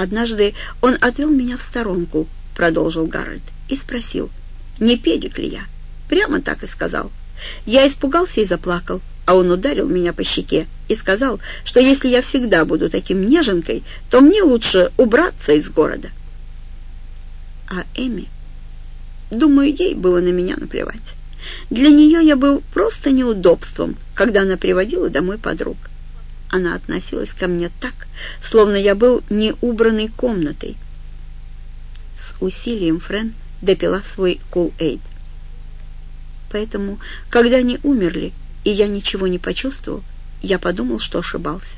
«Однажды он отвел меня в сторонку», — продолжил Гарольд, и спросил, не педик ли я. Прямо так и сказал. Я испугался и заплакал, а он ударил меня по щеке и сказал, что если я всегда буду таким неженкой, то мне лучше убраться из города. А Эми, думаю, ей было на меня наплевать. Для нее я был просто неудобством, когда она приводила домой подруг. Она относилась ко мне так, словно я был неубранной комнатой. С усилием Френ допила свой кул-эйд. Поэтому, когда они умерли, и я ничего не почувствовал, я подумал, что ошибался.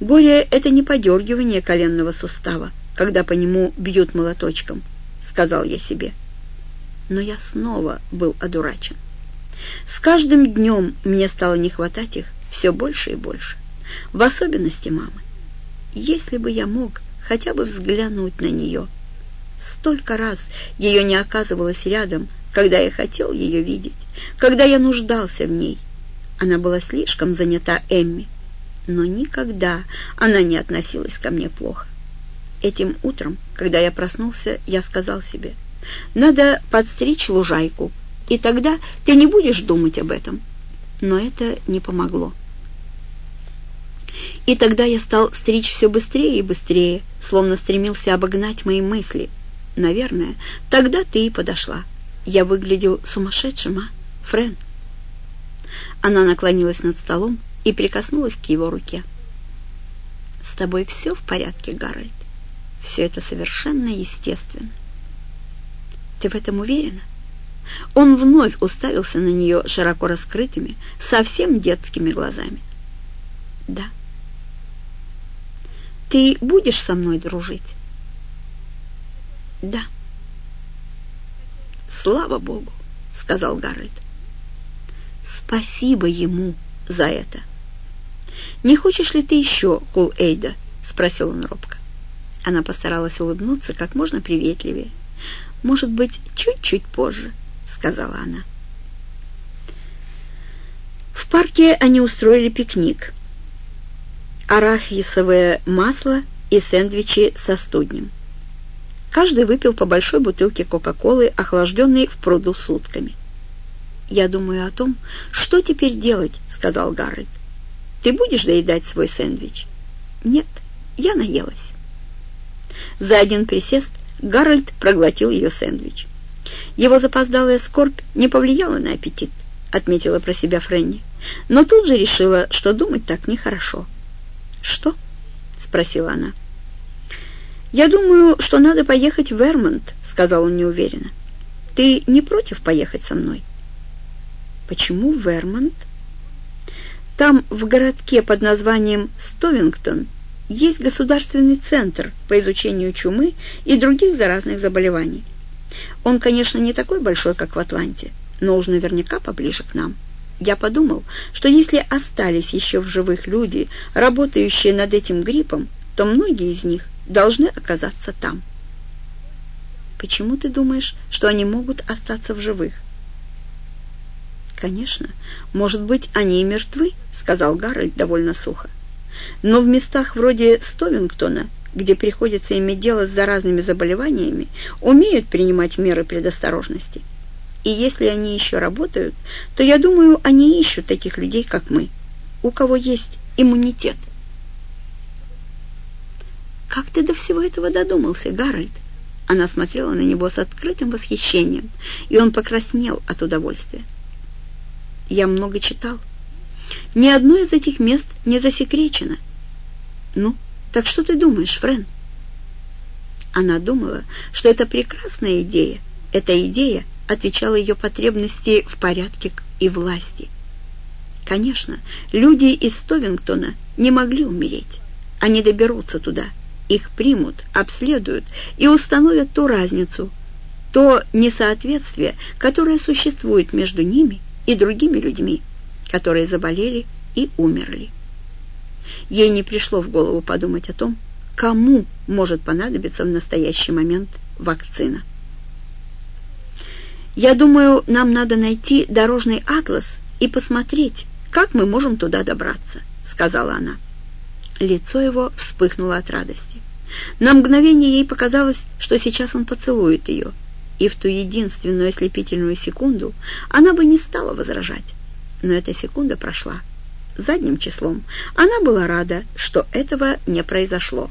Горе — это не подергивание коленного сустава, когда по нему бьют молоточком, — сказал я себе. Но я снова был одурачен. С каждым днем мне стало не хватать их все больше и больше, в особенности мамы. Если бы я мог хотя бы взглянуть на нее. Столько раз ее не оказывалось рядом, когда я хотел ее видеть, когда я нуждался в ней. Она была слишком занята Эмми, но никогда она не относилась ко мне плохо. Этим утром, когда я проснулся, я сказал себе, «Надо подстричь лужайку, и тогда ты не будешь думать об этом». Но это не помогло. И тогда я стал стричь все быстрее и быстрее, словно стремился обогнать мои мысли. Наверное, тогда ты и подошла. Я выглядел сумасшедшим, а, Френ?» Она наклонилась над столом и прикоснулась к его руке. «С тобой все в порядке, Гарольд? Все это совершенно естественно. Ты в этом уверена?» Он вновь уставился на нее широко раскрытыми, совсем детскими глазами. «Да». «Ты будешь со мной дружить?» «Да». «Слава Богу», — сказал Гарольд. «Спасибо ему за это». «Не хочешь ли ты еще Кул-Эйда?» — спросил он робко. Она постаралась улыбнуться как можно приветливее. «Может быть, чуть-чуть позже», — сказала она. В парке они устроили пикник. Арахисовое масло и сэндвичи со студнем. Каждый выпил по большой бутылке Кока-Колы, охлажденной в пруду сутками. «Я думаю о том, что теперь делать», — сказал Гарольд. «Ты будешь доедать свой сэндвич?» «Нет, я наелась». За один присест Гарольд проглотил ее сэндвич. Его запоздалая скорбь не повлияла на аппетит, отметила про себя Фрэнни, но тут же решила, что думать так нехорошо. «Что?» — спросила она. «Я думаю, что надо поехать в Вермонт», — сказал он неуверенно. «Ты не против поехать со мной?» «Почему Вермонт?» «Там, в городке под названием Стовингтон, есть государственный центр по изучению чумы и других заразных заболеваний. Он, конечно, не такой большой, как в Атланте, но уж наверняка поближе к нам. Я подумал, что если остались еще в живых люди, работающие над этим гриппом, то многие из них должны оказаться там. Почему ты думаешь, что они могут остаться в живых? Конечно, может быть, они и мертвы, сказал Гарольд довольно сухо. Но в местах вроде Стовингтона, где приходится иметь дело с заразными заболеваниями, умеют принимать меры предосторожности. И если они еще работают, то, я думаю, они ищут таких людей, как мы, у кого есть иммунитет. «Как ты до всего этого додумался, Гарольд?» Она смотрела на него с открытым восхищением, и он покраснел от удовольствия. «Я много читал. Ни одно из этих мест не засекречено. Ну, так что ты думаешь, Френ?» Она думала, что это прекрасная идея. Эта идея отвечала ее потребности в порядке и власти. Конечно, люди из Стовингтона не могли умереть. Они доберутся туда — их примут, обследуют и установят ту разницу, то несоответствие, которое существует между ними и другими людьми, которые заболели и умерли. Ей не пришло в голову подумать о том, кому может понадобиться в настоящий момент вакцина. «Я думаю, нам надо найти дорожный атлас и посмотреть, как мы можем туда добраться», — сказала она. Лицо его вспыхнуло от радости. На мгновение ей показалось, что сейчас он поцелует ее, и в ту единственную ослепительную секунду она бы не стала возражать. Но эта секунда прошла. Задним числом она была рада, что этого не произошло.